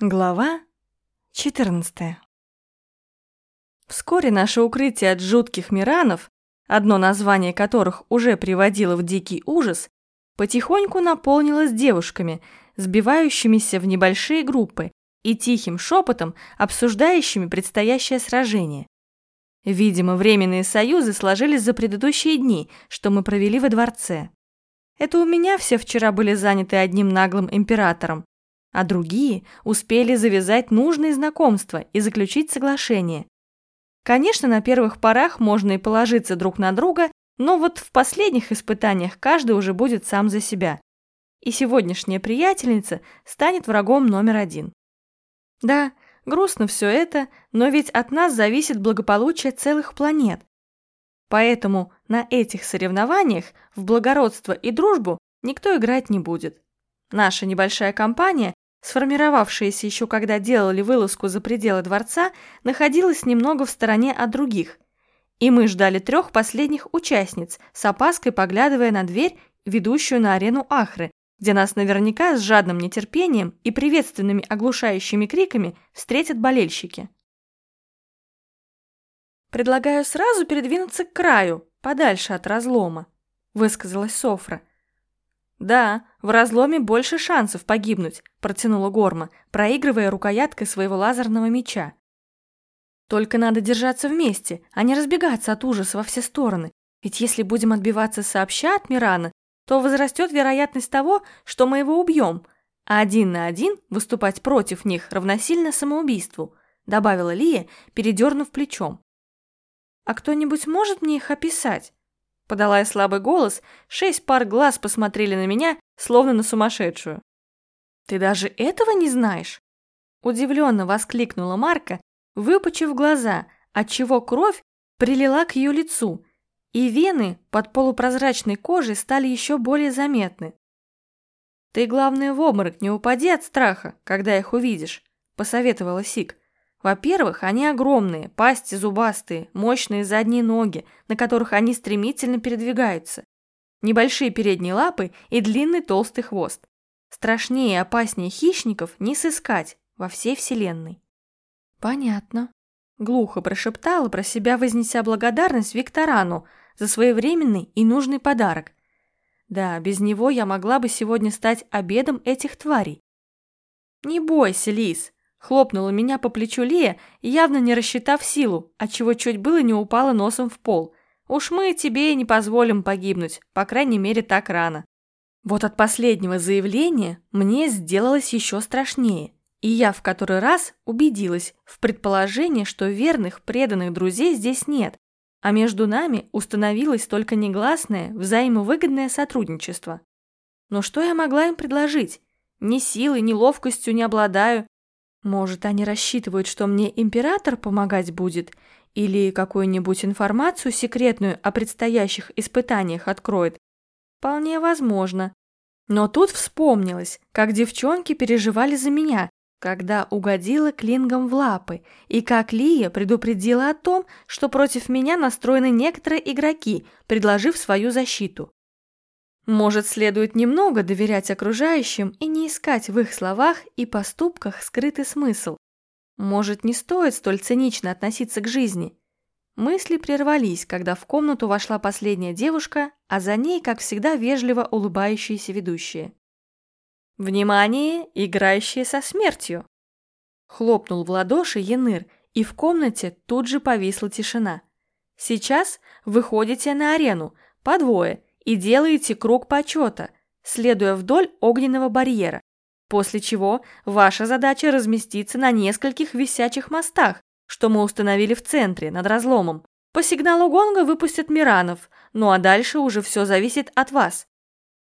Глава 14 Вскоре наше укрытие от жутких миранов, одно название которых уже приводило в дикий ужас, потихоньку наполнилось девушками, сбивающимися в небольшие группы и тихим шепотом обсуждающими предстоящее сражение. Видимо, временные союзы сложились за предыдущие дни, что мы провели во дворце. Это у меня все вчера были заняты одним наглым императором, а другие успели завязать нужные знакомства и заключить соглашение. Конечно, на первых порах можно и положиться друг на друга, но вот в последних испытаниях каждый уже будет сам за себя. И сегодняшняя приятельница станет врагом номер один. Да, грустно все это, но ведь от нас зависит благополучие целых планет. Поэтому на этих соревнованиях в благородство и дружбу никто играть не будет. Наша небольшая компания, сформировавшаяся еще когда делали вылазку за пределы дворца, находилась немного в стороне от других. И мы ждали трех последних участниц, с опаской поглядывая на дверь, ведущую на арену Ахры, где нас наверняка с жадным нетерпением и приветственными оглушающими криками встретят болельщики. «Предлагаю сразу передвинуться к краю, подальше от разлома», – высказалась Софра. «Да, в разломе больше шансов погибнуть», – протянула Горма, проигрывая рукояткой своего лазерного меча. «Только надо держаться вместе, а не разбегаться от ужаса во все стороны. Ведь если будем отбиваться сообща от Мирана, то возрастет вероятность того, что мы его убьем, а один на один выступать против них равносильно самоубийству», – добавила Лия, передернув плечом. «А кто-нибудь может мне их описать?» Подала я слабый голос, шесть пар глаз посмотрели на меня, словно на сумасшедшую. «Ты даже этого не знаешь?» Удивленно воскликнула Марка, выпучив глаза, отчего кровь прилила к ее лицу, и вены под полупрозрачной кожей стали еще более заметны. «Ты, главное, в обморок не упади от страха, когда их увидишь», – посоветовала Сик. Во-первых, они огромные, пасти зубастые, мощные задние ноги, на которых они стремительно передвигаются. Небольшие передние лапы и длинный толстый хвост. Страшнее и опаснее хищников не сыскать во всей вселенной. Понятно. Глухо прошептала про себя, вознеся благодарность Викторану за своевременный и нужный подарок. Да, без него я могла бы сегодня стать обедом этих тварей. Не бойся, Лис, Хлопнула меня по плечу Лия, явно не рассчитав силу, отчего чуть было не упала носом в пол. Уж мы тебе и не позволим погибнуть, по крайней мере так рано. Вот от последнего заявления мне сделалось еще страшнее, и я в который раз убедилась в предположении, что верных, преданных друзей здесь нет, а между нами установилось только негласное, взаимовыгодное сотрудничество. Но что я могла им предложить? Ни силой, ни ловкостью не обладаю, может, они рассчитывают, что мне император помогать будет? Или какую-нибудь информацию секретную о предстоящих испытаниях откроет? Вполне возможно. Но тут вспомнилось, как девчонки переживали за меня, когда угодила клингом в лапы, и как Лия предупредила о том, что против меня настроены некоторые игроки, предложив свою защиту. Может, следует немного доверять окружающим и не искать в их словах и поступках скрытый смысл. Может, не стоит столь цинично относиться к жизни. Мысли прервались, когда в комнату вошла последняя девушка, а за ней, как всегда, вежливо улыбающаяся ведущая. «Внимание, играющие со смертью!» Хлопнул в ладоши Яныр, и в комнате тут же повисла тишина. «Сейчас выходите на арену, по двое, и делаете круг почета, следуя вдоль огненного барьера, после чего ваша задача разместиться на нескольких висячих мостах, что мы установили в центре, над разломом. По сигналу гонга выпустят Миранов, ну а дальше уже все зависит от вас.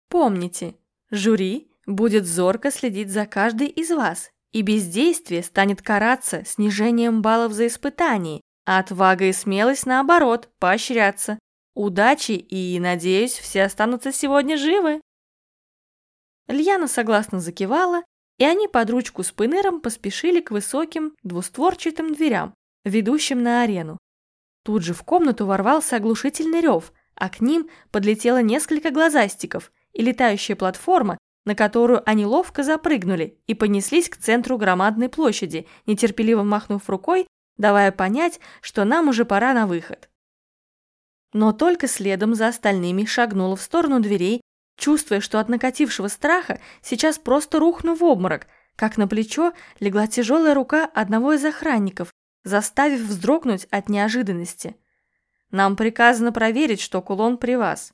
Помните, жюри будет зорко следить за каждой из вас, и бездействие станет караться снижением баллов за испытание, а отвага и смелость, наоборот, поощряться. Удачи и, надеюсь, все останутся сегодня живы. Льяна согласно закивала, и они под ручку с Пынером поспешили к высоким двустворчатым дверям, ведущим на арену. Тут же в комнату ворвался оглушительный рев, а к ним подлетело несколько глазастиков, и летающая платформа, на которую они ловко запрыгнули и понеслись к центру громадной площади, нетерпеливо махнув рукой, давая понять, что нам уже пора на выход. Но только следом за остальными шагнула в сторону дверей, чувствуя, что от накатившего страха сейчас просто рухну в обморок, как на плечо легла тяжелая рука одного из охранников, заставив вздрогнуть от неожиданности. «Нам приказано проверить, что кулон при вас».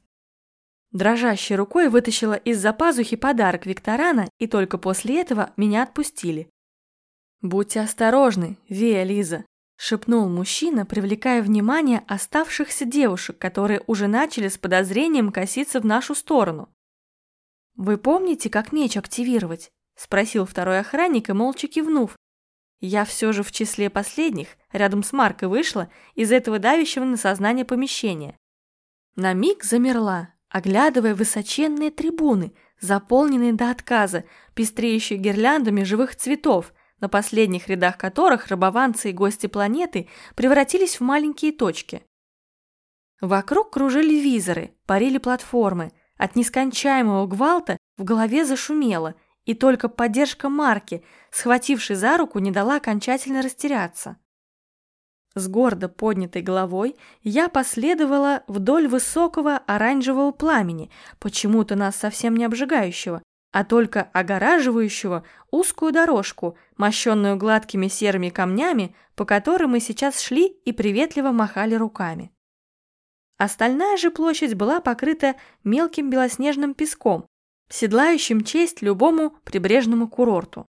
Дрожащей рукой вытащила из-за пазухи подарок Викторана, и только после этого меня отпустили. «Будьте осторожны, Вия Лиза», – шепнул мужчина, привлекая внимание оставшихся девушек, которые уже начали с подозрением коситься в нашу сторону. «Вы помните, как меч активировать?» – спросил второй охранник и молча кивнув. Я все же в числе последних, рядом с Маркой вышла из этого давящего на сознание помещения. На миг замерла, оглядывая высоченные трибуны, заполненные до отказа, пестреющие гирляндами живых цветов, на последних рядах которых рабованцы и гости планеты превратились в маленькие точки. Вокруг кружили визоры, парили платформы, от нескончаемого гвалта в голове зашумело, и только поддержка Марки, схватившей за руку, не дала окончательно растеряться. С гордо поднятой головой я последовала вдоль высокого оранжевого пламени, почему-то нас совсем не обжигающего, а только огораживающего узкую дорожку, мощенную гладкими серыми камнями, по которым мы сейчас шли и приветливо махали руками. Остальная же площадь была покрыта мелким белоснежным песком, седлающим честь любому прибрежному курорту.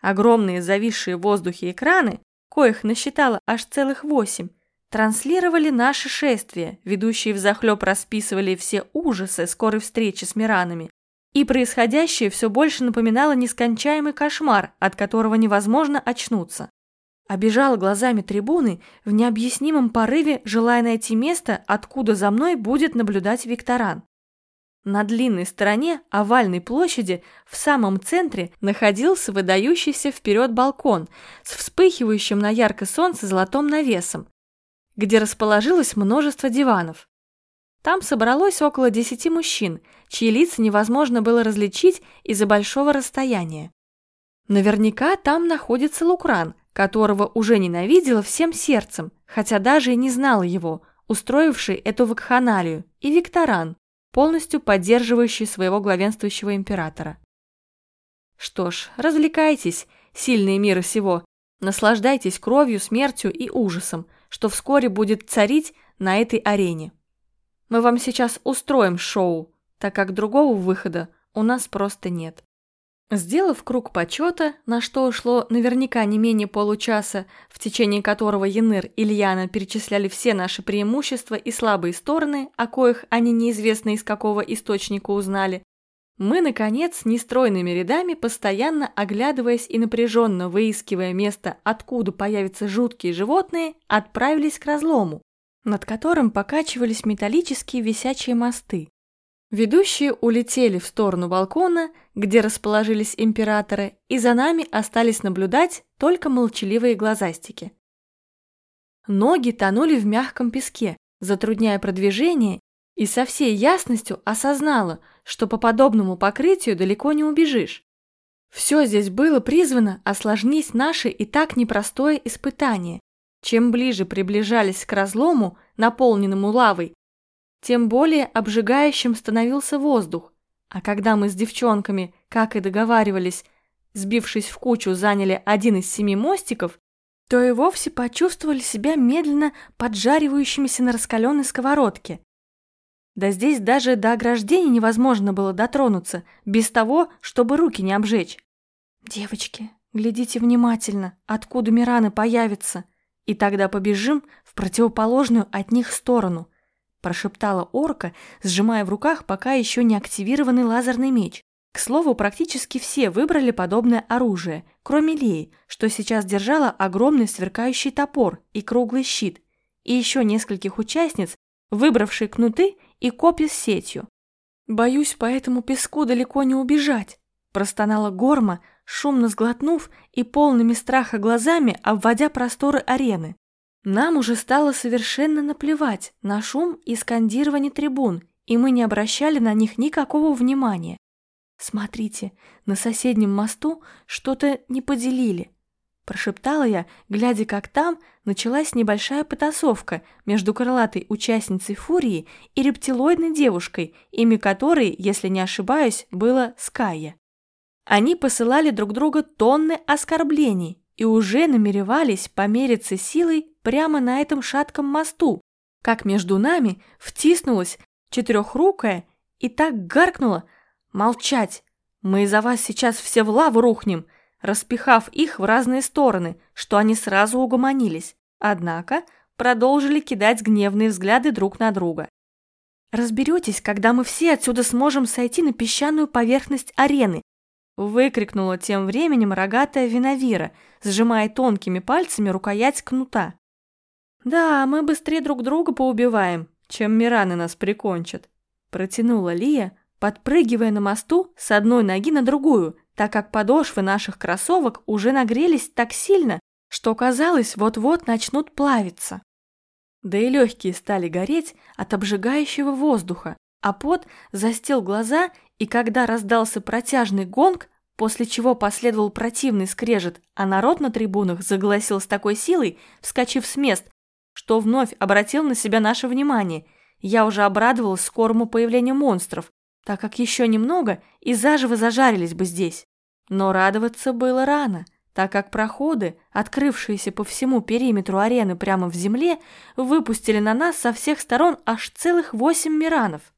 Огромные зависшие в воздухе экраны коих насчитала аж целых восемь, транслировали наше шествие, ведущие взахлеб расписывали все ужасы скорой встречи с Миранами, и происходящее все больше напоминало нескончаемый кошмар, от которого невозможно очнуться. Обежала глазами трибуны в необъяснимом порыве, желая найти место, откуда за мной будет наблюдать Викторан. На длинной стороне овальной площади в самом центре находился выдающийся вперед балкон с вспыхивающим на яркое солнце золотом навесом, где расположилось множество диванов. Там собралось около десяти мужчин, чьи лица невозможно было различить из-за большого расстояния. Наверняка там находится Лукран, которого уже ненавидела всем сердцем, хотя даже и не знала его, устроивший эту вакханалию, и Викторан, полностью поддерживающий своего главенствующего императора. Что ж, развлекайтесь, сильные мира сего, наслаждайтесь кровью, смертью и ужасом, что вскоре будет царить на этой арене. Мы вам сейчас устроим шоу, так как другого выхода у нас просто нет. Сделав круг почета, на что ушло наверняка не менее получаса, в течение которого Яныр и Ильяна перечисляли все наши преимущества и слабые стороны, о коих они неизвестно из какого источника узнали, мы, наконец, нестройными рядами, постоянно оглядываясь и напряженно выискивая место, откуда появятся жуткие животные, отправились к разлому, над которым покачивались металлические висячие мосты. Ведущие улетели в сторону балкона, где расположились императоры, и за нами остались наблюдать только молчаливые глазастики. Ноги тонули в мягком песке, затрудняя продвижение, и со всей ясностью осознала, что по подобному покрытию далеко не убежишь. Все здесь было призвано осложнить наше и так непростое испытание. Чем ближе приближались к разлому, наполненному лавой, тем более обжигающим становился воздух. А когда мы с девчонками, как и договаривались, сбившись в кучу, заняли один из семи мостиков, то и вовсе почувствовали себя медленно поджаривающимися на раскаленной сковородке. Да здесь даже до ограждения невозможно было дотронуться, без того, чтобы руки не обжечь. «Девочки, глядите внимательно, откуда Мираны появятся, и тогда побежим в противоположную от них сторону», прошептала орка, сжимая в руках пока еще не активированный лазерный меч. К слову, практически все выбрали подобное оружие, кроме Леи, что сейчас держала огромный сверкающий топор и круглый щит, и еще нескольких участниц, выбравшие кнуты и копья с сетью. «Боюсь, по этому песку далеко не убежать», – простонала Горма, шумно сглотнув и полными страха глазами обводя просторы арены. Нам уже стало совершенно наплевать на шум и скандирование трибун, и мы не обращали на них никакого внимания. Смотрите, на соседнем мосту что-то не поделили. Прошептала я, глядя, как там началась небольшая потасовка между крылатой участницей Фурии и рептилоидной девушкой, имя которой, если не ошибаюсь, было Скайя. Они посылали друг друга тонны оскорблений и уже намеревались помериться силой прямо на этом шатком мосту, как между нами втиснулась четырехрукая и так гаркнула «Молчать! Мы из-за вас сейчас все в лаву рухнем!» распихав их в разные стороны, что они сразу угомонились, однако продолжили кидать гневные взгляды друг на друга. «Разберетесь, когда мы все отсюда сможем сойти на песчаную поверхность арены», выкрикнула тем временем рогатая виновира, сжимая тонкими пальцами рукоять кнута. «Да, мы быстрее друг друга поубиваем, чем Мираны нас прикончат», протянула Лия, подпрыгивая на мосту с одной ноги на другую, так как подошвы наших кроссовок уже нагрелись так сильно, что казалось, вот-вот начнут плавиться. Да и легкие стали гореть от обжигающего воздуха, а пот застил глаза, и когда раздался протяжный гонг, после чего последовал противный скрежет, а народ на трибунах загласил с такой силой, вскочив с мест, что вновь обратил на себя наше внимание. Я уже обрадовалась скорому появлению монстров, так как еще немного и заживо зажарились бы здесь. Но радоваться было рано, так как проходы, открывшиеся по всему периметру арены прямо в земле, выпустили на нас со всех сторон аж целых восемь миранов.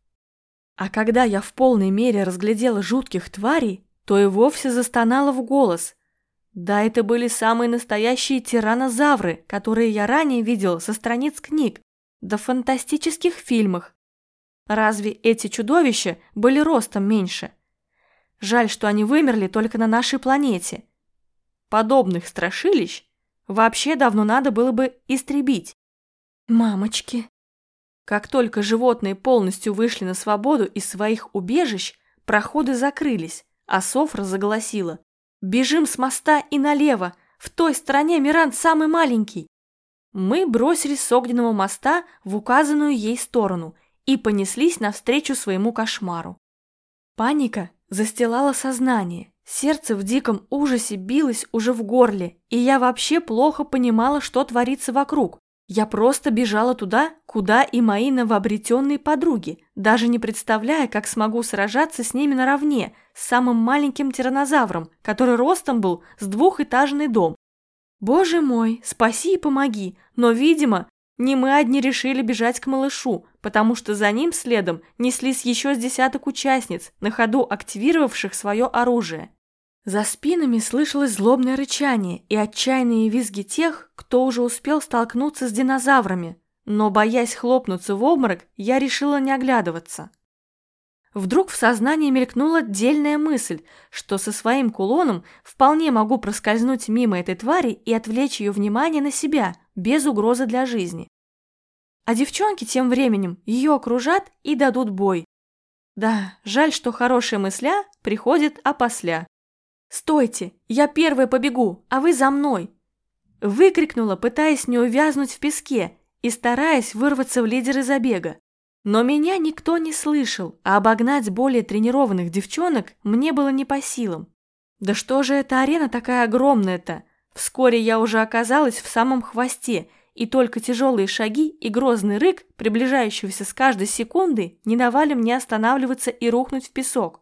А когда я в полной мере разглядела жутких тварей, то и вовсе застонала в голос. Да, это были самые настоящие тиранозавры, которые я ранее видел со страниц книг, да фантастических фильмах. Разве эти чудовища были ростом меньше? Жаль, что они вымерли только на нашей планете. Подобных страшилищ вообще давно надо было бы истребить. Мамочки. Как только животные полностью вышли на свободу из своих убежищ, проходы закрылись, а Софра заголосила. «Бежим с моста и налево! В той стороне Миран самый маленький!» Мы бросились с огненного моста в указанную ей сторону и понеслись навстречу своему кошмару. Паника застилало сознание. Сердце в диком ужасе билось уже в горле, и я вообще плохо понимала, что творится вокруг. Я просто бежала туда, куда и мои новообретенные подруги, даже не представляя, как смогу сражаться с ними наравне, с самым маленьким тиранозавром, который ростом был с двухэтажный дом. Боже мой, спаси и помоги, но, видимо, не мы одни решили бежать к малышу, потому что за ним следом неслись еще с десяток участниц, на ходу активировавших свое оружие. За спинами слышалось злобное рычание и отчаянные визги тех, кто уже успел столкнуться с динозаврами, но, боясь хлопнуться в обморок, я решила не оглядываться. Вдруг в сознании мелькнула отдельная мысль, что со своим кулоном вполне могу проскользнуть мимо этой твари и отвлечь ее внимание на себя, без угрозы для жизни. А девчонки тем временем ее окружат и дадут бой. Да, жаль, что хорошая мысля приходит опосля. «Стойте! Я первая побегу, а вы за мной!» Выкрикнула, пытаясь не увязнуть в песке и стараясь вырваться в лидеры забега. Но меня никто не слышал, а обогнать более тренированных девчонок мне было не по силам. Да что же эта арена такая огромная-то? Вскоре я уже оказалась в самом хвосте, и только тяжелые шаги и грозный рык, приближающегося с каждой секунды, не давали мне останавливаться и рухнуть в песок.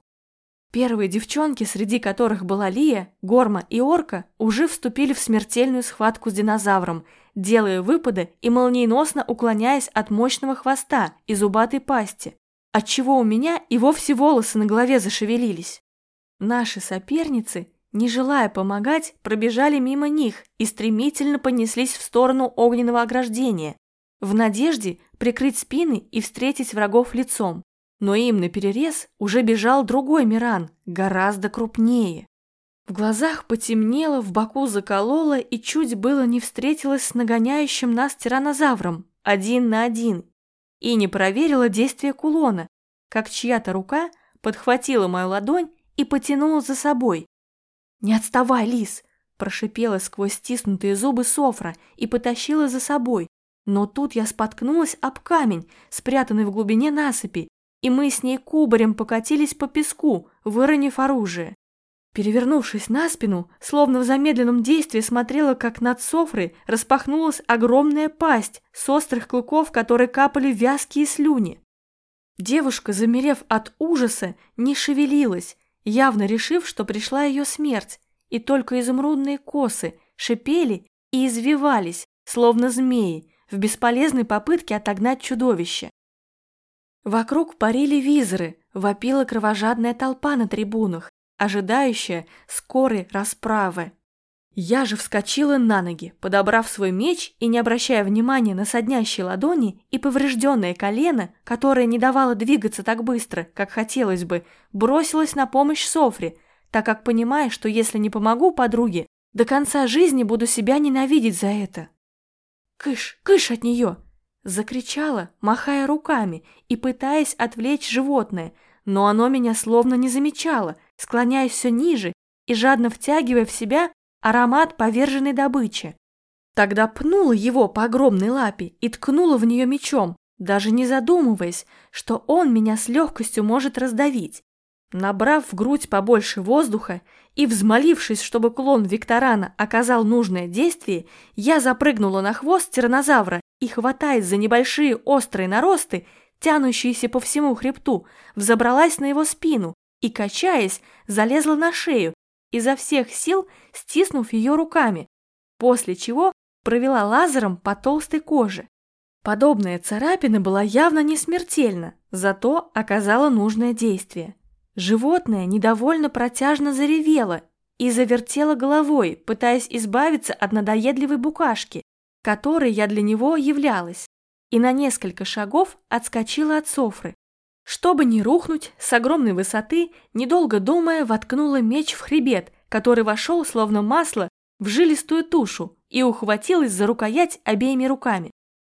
Первые девчонки, среди которых была Лия, Горма и Орка, уже вступили в смертельную схватку с динозавром, делая выпады и молниеносно уклоняясь от мощного хвоста и зубатой пасти, отчего у меня и вовсе волосы на голове зашевелились. Наши соперницы, не желая помогать, пробежали мимо них и стремительно понеслись в сторону огненного ограждения, в надежде прикрыть спины и встретить врагов лицом. Но им на перерез уже бежал другой Миран, гораздо крупнее. В глазах потемнело, в боку закололо и чуть было не встретилась с нагоняющим нас тиранозавром, один на один, и не проверила действие кулона, как чья-то рука подхватила мою ладонь и потянула за собой. «Не отставай, лис!» – прошипела сквозь стиснутые зубы Софра и потащила за собой, но тут я споткнулась об камень, спрятанный в глубине насыпи, и мы с ней кубарем покатились по песку, выронив оружие. Перевернувшись на спину, словно в замедленном действии смотрела, как над софрой распахнулась огромная пасть с острых клыков, которые капали вязкие слюни. Девушка, замерев от ужаса, не шевелилась, явно решив, что пришла ее смерть, и только изумрудные косы шипели и извивались, словно змеи, в бесполезной попытке отогнать чудовище. Вокруг парили визоры, вопила кровожадная толпа на трибунах, ожидающая скорой расправы. Я же вскочила на ноги, подобрав свой меч и не обращая внимания на соднящие ладони и поврежденное колено, которое не давало двигаться так быстро, как хотелось бы, бросилась на помощь Софре, так как понимая, что если не помогу подруге, до конца жизни буду себя ненавидеть за это. «Кыш, кыш от нее!» Закричала, махая руками и пытаясь отвлечь животное, но оно меня словно не замечало, склоняясь все ниже и жадно втягивая в себя аромат поверженной добычи. Тогда пнула его по огромной лапе и ткнула в нее мечом, даже не задумываясь, что он меня с легкостью может раздавить. Набрав в грудь побольше воздуха и взмолившись, чтобы клон Викторана оказал нужное действие, я запрыгнула на хвост тиранозавра и, хватаясь за небольшие острые наросты, тянущиеся по всему хребту, взобралась на его спину и, качаясь, залезла на шею, изо всех сил стиснув ее руками, после чего провела лазером по толстой коже. Подобная царапина была явно не смертельна, зато оказала нужное действие. Животное недовольно протяжно заревело и завертело головой, пытаясь избавиться от надоедливой букашки, которой я для него являлась, и на несколько шагов отскочила от софры. Чтобы не рухнуть, с огромной высоты, недолго думая, воткнула меч в хребет, который вошел, словно масло, в жилистую тушу и ухватилась за рукоять обеими руками.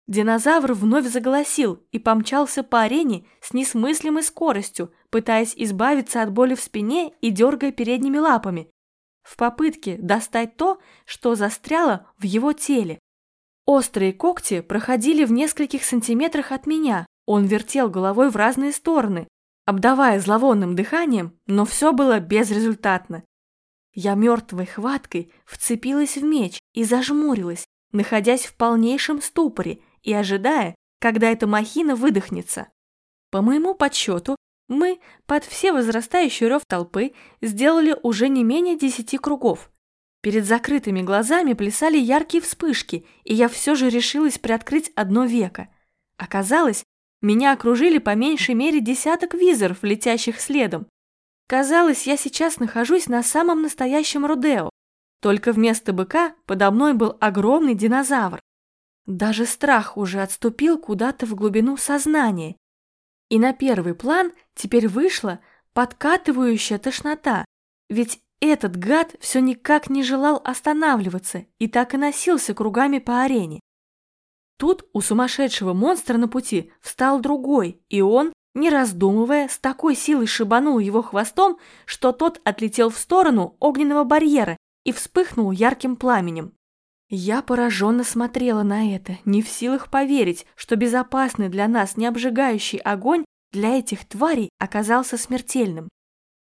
Динозавр вновь заголосил и помчался по арене с несмыслимой скоростью, пытаясь избавиться от боли в спине и дергая передними лапами, в попытке достать то, что застряло в его теле. Острые когти проходили в нескольких сантиметрах от меня, он вертел головой в разные стороны, обдавая зловонным дыханием, но все было безрезультатно. Я мертвой хваткой вцепилась в меч и зажмурилась, находясь в полнейшем ступоре и ожидая, когда эта махина выдохнется. По моему подсчету, мы под все возрастающий рев толпы сделали уже не менее десяти кругов. Перед закрытыми глазами плясали яркие вспышки, и я все же решилась приоткрыть одно веко. Оказалось, меня окружили по меньшей мере десяток визоров, летящих следом. Казалось, я сейчас нахожусь на самом настоящем Родео. Только вместо быка подо мной был огромный динозавр. Даже страх уже отступил куда-то в глубину сознания. И на первый план теперь вышла подкатывающая тошнота, ведь этот гад все никак не желал останавливаться и так и носился кругами по арене. Тут у сумасшедшего монстра на пути встал другой, и он, не раздумывая, с такой силой шибанул его хвостом, что тот отлетел в сторону огненного барьера и вспыхнул ярким пламенем. Я пораженно смотрела на это, не в силах поверить, что безопасный для нас необжигающий огонь для этих тварей оказался смертельным.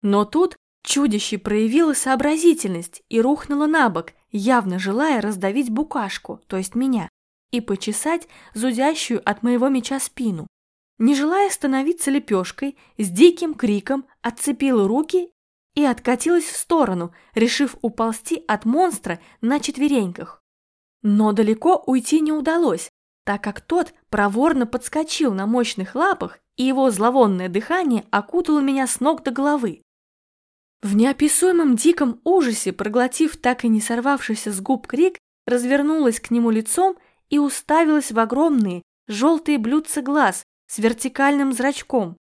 Но тут чудище проявило сообразительность и рухнуло на бок, явно желая раздавить букашку, то есть меня, и почесать зудящую от моего меча спину. Не желая становиться лепешкой, с диким криком отцепила руки и откатилась в сторону, решив уползти от монстра на четвереньках. Но далеко уйти не удалось, так как тот проворно подскочил на мощных лапах, и его зловонное дыхание окутало меня с ног до головы. В неописуемом диком ужасе, проглотив так и не сорвавшийся с губ крик, развернулась к нему лицом и уставилась в огромные желтые блюдца глаз с вертикальным зрачком.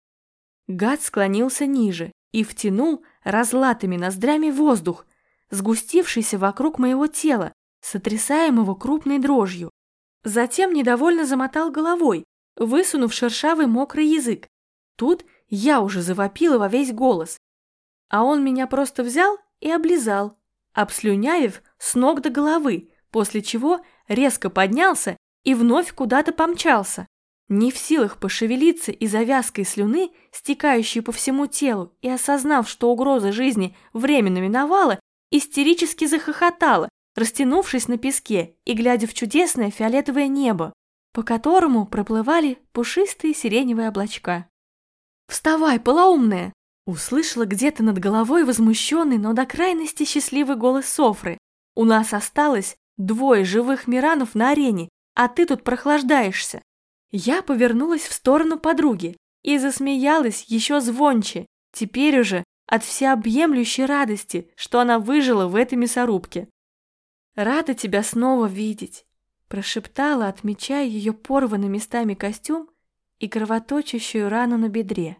Гад склонился ниже и втянул разлатыми ноздрями воздух, сгустившийся вокруг моего тела, сотрясаемого крупной дрожью. Затем недовольно замотал головой, высунув шершавый мокрый язык. Тут я уже завопила во весь голос. А он меня просто взял и облизал, обслюнявив с ног до головы, после чего резко поднялся и вновь куда-то помчался. Не в силах пошевелиться из-за вязкой слюны, стекающей по всему телу, и осознав, что угроза жизни временно миновала, истерически захохотала, растянувшись на песке и глядя в чудесное фиолетовое небо, по которому проплывали пушистые сиреневые облачка. «Вставай, полоумная!» Услышала где-то над головой возмущенный, но до крайности счастливый голос Софры. «У нас осталось двое живых миранов на арене, а ты тут прохлаждаешься!» Я повернулась в сторону подруги и засмеялась еще звонче, теперь уже от всеобъемлющей радости, что она выжила в этой мясорубке. «Рада тебя снова видеть», – прошептала, отмечая ее порванный местами костюм и кровоточащую рану на бедре.